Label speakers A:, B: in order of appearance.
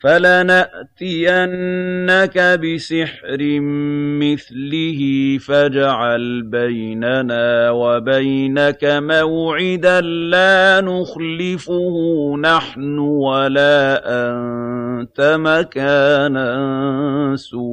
A: فَلَنَأْتِيَنَّكَ بِسِحْرٍ مِّثْلِهِ فَاجْعَلْ بَيْنَنَا وَبَيْنَكَ مَوْعِدًا لَّا نُخْلِفُهُ نَحْنُ وَلَا أَنتَ مَكَانًا سُوًى